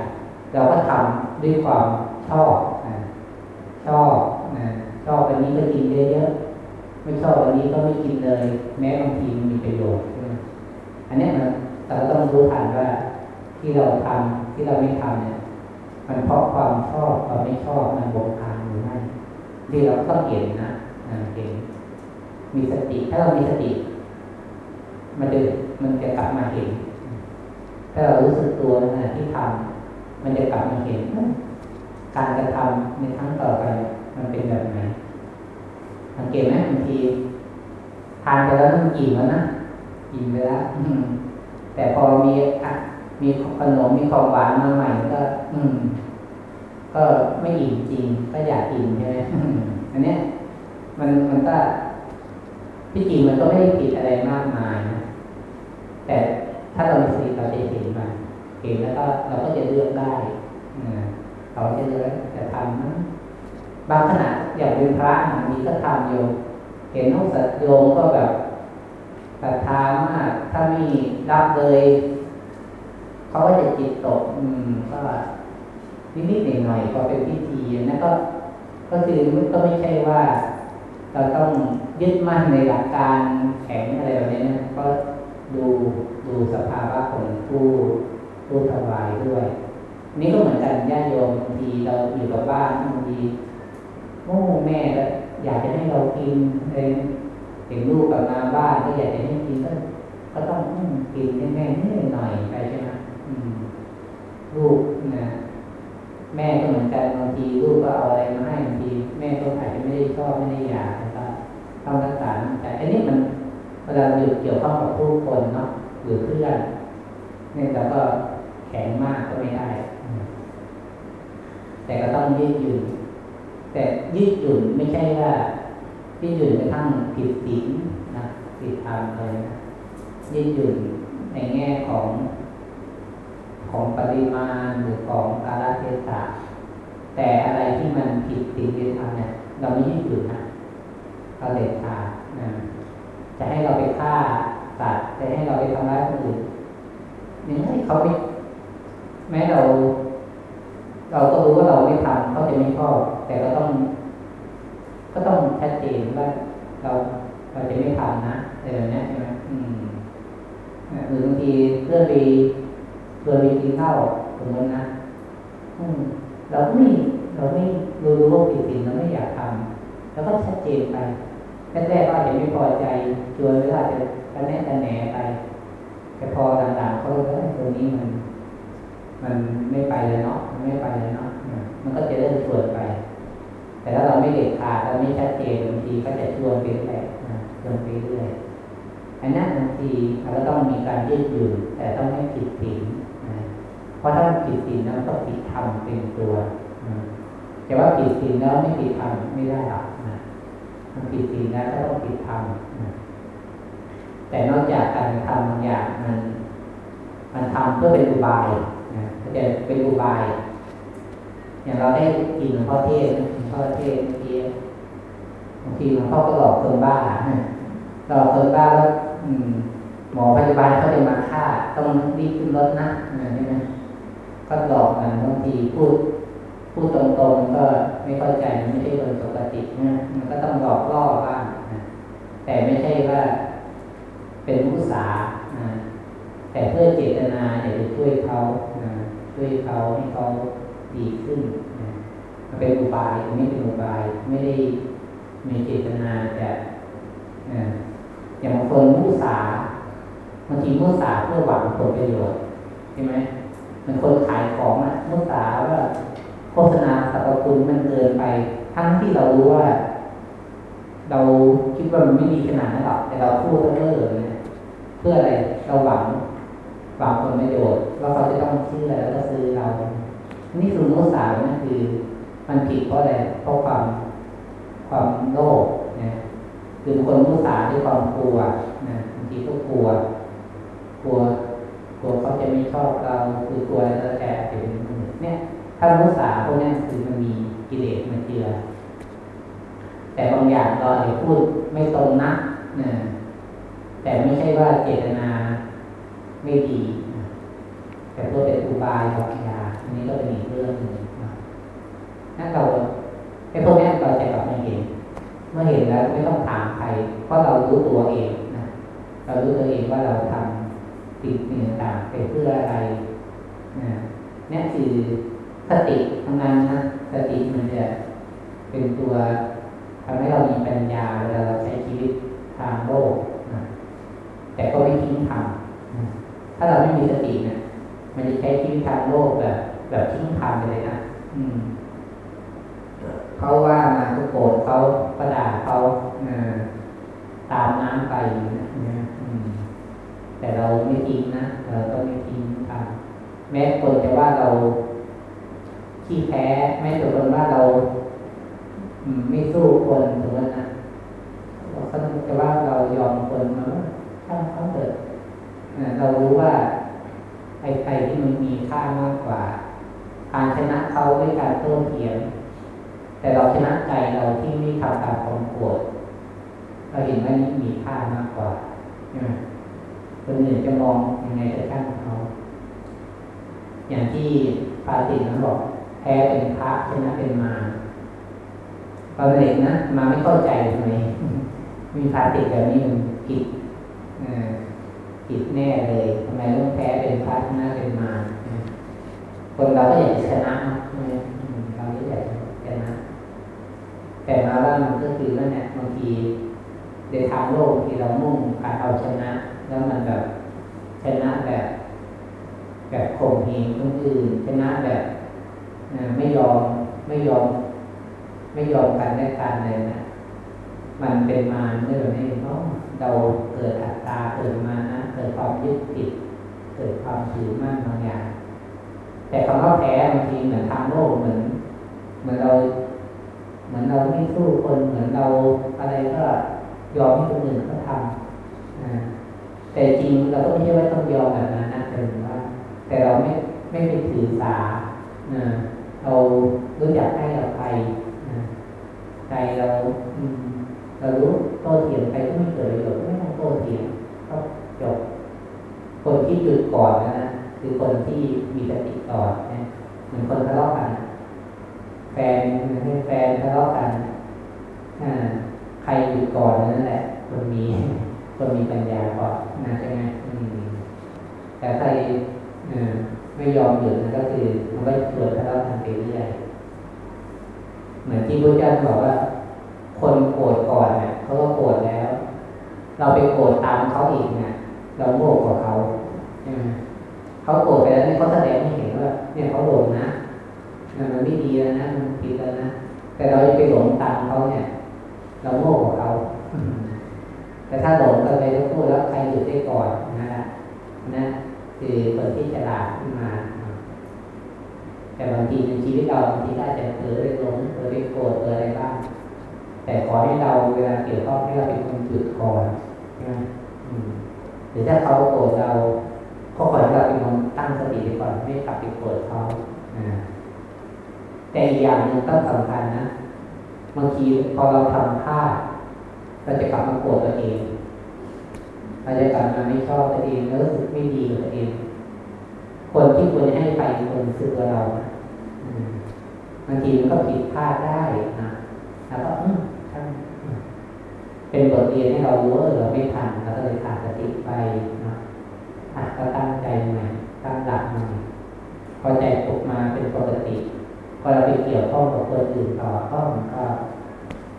เราก็ทำด้วยความชอบนะชอบนะชอบวันนี้ก็กินเยอะๆไม่ชอบวันนี้ก็ไม่กินเลย แม้บางทีมันมีประโยชน์อันนี้มันเราต้องรู้ทันว่าที่เราทำที่เราไม่ทำเนี่ย มันเพราะความชอบความไม่ชอบมันบงการหรือไม่ที่เราต้องเห็นนะอ่าเห็น มีสติ ถ้าเรามีสติ มันจะมันจะกลับมาเห็น ถ้าเรารู้สึกตัวในขณะที่ทำมันจะกลับมาเห็น การกระทำในครั้งต่อไป มันเป็นแบบไหนสังเกตไหมบางทีทานไปแล้วมันอิ่มแล้วนะอิ่มไปแล้วแต่พอมีอะ มีขนมมีของหวานมาใหม่ก็ อืม ก็ไม่อิ่มจริง ก็อยากกินใช่ไหมอันเนี้ย มันมันก็ที่จริงมันก็ไม่ได้ผิดอะไรมากมายนะแต่ถ้าเรามีสติเราจะเห็นมันเห็นแล้วก็เราก็จะเลือกได้เราจะเลือกจะทำนะบางขณะอย่างเป็นพระนมีก็ทำโยมเห็นห้องสัตว์โยมก็แบบศรัทธามากถ้ามีรับเลย เขาก็จะจิตตก อืมก็นิดๆหน่อยๆก็เป็นพิธีนะก็ ก็คือมันก็ไม่ใช่ว่า เราต้องยึดมั่นในหลักการแข็งอะไรแบบนี้นะก็ดูดูสภาวะของผู้ผู้ถวายด้วย นี่ก็เหมือนกันญาติโยมบางทีเราอยู่กับบ้านบางทีโอ้แม่ก็อยากจะให้เรากินเองเห็นลูกกลับมาบ้านก็อยากจะให้กินก็ก็ต้องกินให้แม่นิดหน่อยไปใช่ไหม ลูกนะแม่ก็เหมือนกันบางทีลูกก็เอาอะไรมาให้บางทีแม่ก็อาจจะไม่ได้ชอบไม่ได้อยากนะครับต้องรักษาแต่อันนี้มันเวลาอยู่เกี่ยวข้องกับผู้คนเนาะหรือเพื่อนเนี่ยเราก็แข็งมากก็ไม่ได้ แต่ก็ต้องยืดหยุ่นแต่ยืดหยุ่นไม่ใช่ว่ายืดหยุ่นกระทั่งผิดศีลนะผิดธรรมเลยนะยืดหยุ่นในแง่ของ ของปริมาณหรือของกาลเทศะแต่อะไรที่มันผิดศีลผิดธรรมเนี่ย เราไม่ยืดหยุ่นนะเราเด็ดขาดนะจะให้เราไปฆ่าสัตว์จะให้เราไปทำร้ายคนอื่นนี่ให้เขาไม่แม้เรา เราก็รู้ว่าเราไม่ทำเขาจะไม่ชอบแต่ก็ต้อง ก็ต้องชัดเจนว่าเราเราจะไม่ทำนะอะไรแบบนี้ใช่ไหมอืมหรือบางทีเพื่อนไป เพื่อนไปกินข้าวสมมตินะอืมเราไม่เราไม่รู้รู้ว่าผิดศีลเราไม่อยากทำแล้วก็ชัดเจนไปแรกๆก็อาจจะไม่พอใจชวนหรืออาจจะกันแน่กันแหนไป แต่พอหลังๆเขาเรู้ว่าตัวนี้มัน มันไม่ไปเลยเนาะมันไม่ไปเลยเนาะมันก็จะเริ่มชวนไป แต่ถ้าเราไม่เด็ดขาดเราไม่ชัดเจนบางทีก็จะชวนไปเรื่อยชวนไปเรื่อยอันนั้นบางทีเราก็ต้องมีการยืดหยุ่นแต่ต้องไม่ผิดศีล ราะถ้าผิดศีลแล้วก็ผิดธรรมเป็นตัวอแต่ว่าผิดศีลแล้วไม่ผิดธรรมไม่ได้หรอกนะมันผิดศีลแล้วก็ต้องผิดธรรมแต่นอกจากการทำบางอย่างมัน มันทำเพื่อเป็นอุบายนะก็จะเป็นอุบาย อย่างเราได้กินหลวงพ่อเทศน์หลวงพ่อเทศเมื่อกี้บางทีหลวงพ่อก็หลอกคนบ้าหลอกคนบ้าแล้วอืมหมอพยาบาลเขาจะมาฆ่า ต้องรีบขึ้นรถนะอ่าใช่ไหม ก็หลอกกันบางทีพูดพูดตรงๆก็ไม่เข้าใจมันไม่ใช่คนปกตินะมันก็ต้องหลอกล่อบ้างนะแต่ไม่ใช่ว่าเป็นผู้สานะแต่เพื่อเจตนาอยากจะช่วยเขานะช่วยเขาให้เขาดีขึ้นนะมันเป็นอุบายอันนี้เป็นอุบายไม่ได้มีเจตนาจะนะอย่างบางคนมุสาบางทีมุสาเพื่อหวังผลประโยชน์ใช่ไหม มันคนขายของอะมุสาว่าโฆษณาสรรพคุณมันเกินไป ทั้งที่เรารู้ว่า เราคิดว่ามันไม่ดีขนาดนั้นหรอกแต่เราพูดเพ้อเนี่ยเพื่ออะไรเราหวังหวังผลประโยชน์ว่าเขาจะต้องเชื่อแล้วก็ซื้อเรา นี่คือมุสานั่นคือ มันผิดเพราะอะไรเพราะความความโลภนะคือคนมุสาด้วยความกลัวนะบางทีก็กลัว กลัว ลัวเขาจะไม่ชอบเราคือกลัวอะไรก็แล้วแต่เป็นเนี่ยถ้ามุสาพวกนี้คือมันมีกิเลสมันเจือ แต่บางอย่างเราอาจจะพูดไม่ตรงนะนะแต่ไม่ใช่ว่าเจตนาไม่ดี แต่ตัวเป็นอุบายหลอกยาอันนี้ก็เป็นอีกเรื่องหนึ่งนั่นเราไอ้พวกนี้เราจะกลับมาเห็น เมื่อเห็นแล้วไม่ต้องถามใคร เพราะเรารู้ตัวเองนะเรารู้ตัวเองว่าเราทำ สิ่งต่างๆไปเพื่ออะไรนะนี่คือสติทำงานนะสติมันจะเป็นตัวทำให้เรามีปัญญาเวลาเราใช้ชีวิตทางโลกนะแต่ก็ไม่ทิ้งธรรมถ้าเราไม่มีสติเนะมันจะใช้ชีวิตทางโลกแบบแบบทิ้งธรรมไปเลยนะอืมเขาว่ามาก็โกรธเขาก็ด่าเขาตามน้ำไปนะนะอืม แต่เราไม่ทิ้งนะ เราต้องไม่ทิ้งธรรมแม้คนจะว่าเราขี้แพ้แม้แต่คนว่าเราไม่สู้คนสมมตินะเขาจะว่าเรายอมคนมาถ้าเขาเกิดอ่าเรารู้ว่าไอ้ใครที่มันมีค่ามากกว่า การชนะเขาด้วยการโต้เถียง แต่เราชนะใจเราที่ไม่ทำตามความโกรธเราเห็นว่านี่มีค่ามากกว่าใช่ไหม คนอื่นจะมองยังไงก็ช่างเขา อย่างที่ปาตินั้นบอกแพ้เป็นพระชนะเป็นมารตอนเด็กนะมาไม่เข้าใจทำไมมีพาติแบบนี้มันผิดผิดแน่เลยทำไมต้องแพ้เป็นพระชนะเป็นมารคนเราก็อยากชนะเนาะใช่ไหมอืมเราก็อยากชนะ แต่มาว่ามันก็คือนั่นแหละบางทีในทางโลกที่เรามุ่งการเอาชนะ แล้วมันแบบชนะแบบ แบบข่มเหงคนอื่นชนะแบบไม่ยอมไม่ยอม ไม่ยอมกันและกันเลยนะมันเป็นมารเมื่อเราไม่เนาะเราเกิดอัตตาเกิดมานะเกิดความยึดติด เกิดความถือมั่นบางอย่าง แต่คำว่าแพ้บางทีเหมือนทางโลกเหมือน เหมือนเรา เหมือนเราไม่สู้คนเหมือนเราอะไรก็ยอมให้คนอื่นเขาทำอ่า แต่จริงเราก็ไม่ใช่ว่าต้องยอมแบบนั้นนะแต่ว่า แต่เราไม่ไม่ไปถือสานะเรารู้จักให้อภัยนะใจเราเรารู้โต้เถียงไปก็ไม่เกิดประโยชน์ไม่ต้องโต้เถียงก็จบคนที่หยุดก่อนนะนะคือคนที่มีสติก่อนนะเหมือนคนทะเลาะกันแฟนให้แฟนทะเลาะกันอ่าใครหยุดก่อนนั่นแหละคนมี คนมีปัญญาก่อนนะใช่ไหมแต่ใครไม่ยอมหยุดนะก็คือมันก็ชวนทะเลาะกันไปเรื่อยเหมือนที่พระเจ้าบอกว่า คนโกรธก่อนเนี่ยเขาก็โกรธแล้ว เราไปโกรธตามเขาอีกเนี่ยเราโง่กว่าเขาเขาโกรธไปแล้วนี่เขาแสดงให้เห็นว่า เนี่ยเขาหลงนนะมันไม่ดีแล้วนะมันผิดแล้วนะแต่เราไปหลงตามเขาเนี่ย เราโง่กว่าเขา แต่ถ้าหลงกันไปแล้วพูดแล้วใครหยุดได้ก่อนนะนะนะคือคนที่ฉลาดขึ้นมา แต่บางทีในชีวิตเราบางทีก็อาจจะเผลอไปหลงเผลอไปโกรธเผลออะไรบ้างแต่ขอให้เราเวลาเกี่ยวข้องให้เราเป็นคนหยุดก่อนใช่ไหรือถ้าเขาโกรธเราก็ขอให้เราเป็นคนตั้งสติก่อนไม่กลับไปโกรธเขาอ่าแต่อีกอย่างหนึ่งต้องสำคัญนะบางทีพอเราทำพลาด เราจะกลับมาโกรธตัวเองเราจะกลับมาไม่ชอบตัวเองแล้วรู้สึกไม่ดีกับตัวเอง คนที่ควรจะให้ไปเป็นคนคือตัวเราบางทีมันก็ผิดพลาดได้นะแล้วก็อืมช่างอืมเป็นบทเรียนให้เรารู้ว่าเออเราไม่ทันเราก็เลยขาดสติไปนะอะก็ตั้งใจใหม่ตั้งหลักใหม่พอใจตกมาเป็นปกติ พอเราไปเกี่ยวข้องกับคนอื่นต่อก็มันก็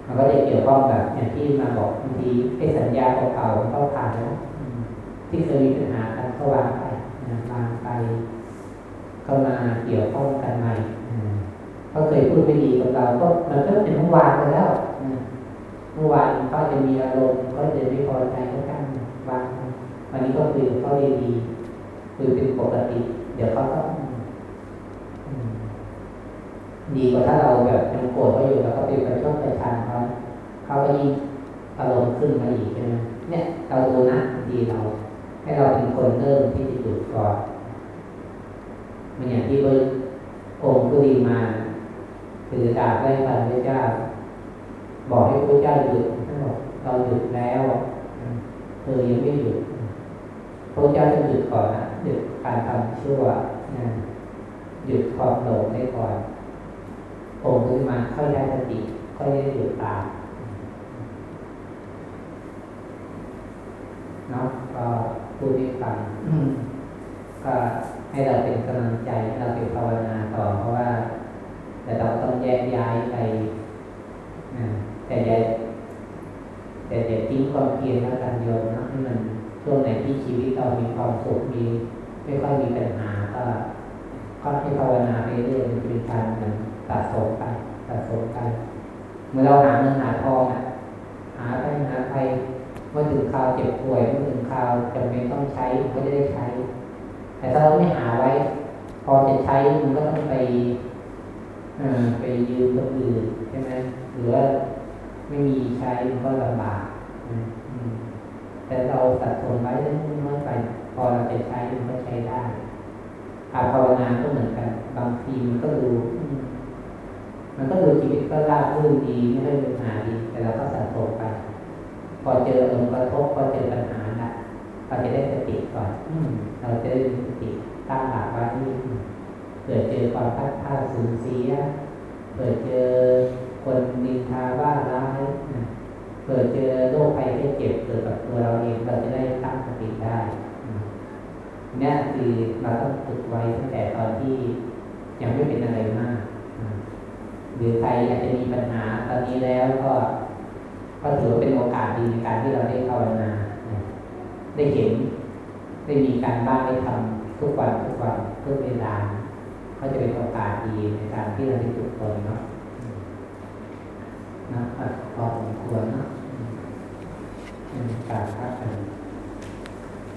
มันก็จะเกี่ยวข้องแบบอย่างที่มาบอกบางทีไอ้สัญญาเก่าๆมันก็ผ่านแล้วที่เคยมีปัญหากันก็วางไปนะวางไปเข้ามาเกี่ยวข้องกันใหม่อืมเขาเคยพูดไม่ดีกับเราก็มันก็เป็นเมื่อวานไปแล้วเมื่อวานเขาจะมีอารมณ์ก็จะไม่พอใจก็ตั้งวางวันนี้ก็คือเขาดีดีคือเป็นปกติ เดี๋ยวเขาก็ ดีกว่าถ้าเราแบบยังโกรธเขาอยู่แล้วก็ไปประชดประชันเขาเขาก็ยิ่งอารมณ์ขึ้นมาอีกใช่ไหมเนี่ยเราดูนะดีเรา ให้เราเป็นคนเริ่มที่จะหยุดก่อนมันอย่างที่พระองค์ก็ดีมาถือดาบไล่ฟันพระเจ้า บอกให้พระเจ้าหยุดท่าบอกเราหยุดแล้วเธอยังไม่หยุดพระเจ้าต้องหยุดก่อนนะหยุดการทำชั่วนะหยุดความโลภได้ก่อน องค์ขึ้นมาค่อยได้สติค่อยได้หยุดตามเนาะก็พูดให้ฟังก็ให้เราเป็นกำลังใจให้เราไปภาวนาต่อเพราะว่าแต่เราต้องแยกย้ายไปแต่อย่าแต่อย่าทิ้งความเพียรแล้วกันโยมนะให้มันช่วงไหนที่ชีวิตเรามีความสุขมีไม่ค่อยมีปัญหาก็ก็ให้ภาวนาไปเรื่อยมันจะเป็นการเหมือน สะสมไปสะสมไปเมื่อเราหาเงินหาทองอะหาไปหาไปเมื่อถึงคราวเจ็บป่วยเมื่อถึงคราวจำเป็นต้องใช้ก็จะได้ใช้ แต่ถ้าเราไม่หาไว้ พอจะใช้มันก็ต้องไปอไปยืมคนอื่นใช่ไหมหรือว่าไม่มีใช้มันก็ลำบากแต่เราสะสมไว้เรื่อยๆไป พอเราจะใช้มันก็ใช้ได้อาภาวนาก็เหมือนกัน บางทีมันก็ดู มมันก็ดูชีวิตก็ราบรื่นดีไม่ได้มีปัญหาดีแต่เราก็สะสมไป พอเจออารมณ์กระทบพอเจอปัญหานะเราจะได้สติก่อนอืมเราจะได้มีสติตั้งหลักไว้ที่อืมเกิดเจอความพัดพลาดสูญเสียเกิดเจอคนนินทาว่าร้ายนะเกิดเจอโรคภัยไข้เจ็บเกิดกับตัวเราเองเราจะได้ตั้งสติได้อืมเนี่ยคือเราต้องฝึกไว้ตั้งแต่ตอนที่ยังไม่เป็นอะไรมากอืม หรือใครอาจจะมีปัญหาตอนนี้แล้วก็ก็ถือว่าเป็นโอกาสดีในการที่เราได้ภาวนาได้เห็นได้มีการบ้านได้ทำทุกวันทุกวันทุกเวลาก็จะเป็นโอกาสดีในการที่เราได้ฝึกตนเนาะนะพอสมควรเนาะการพักกัน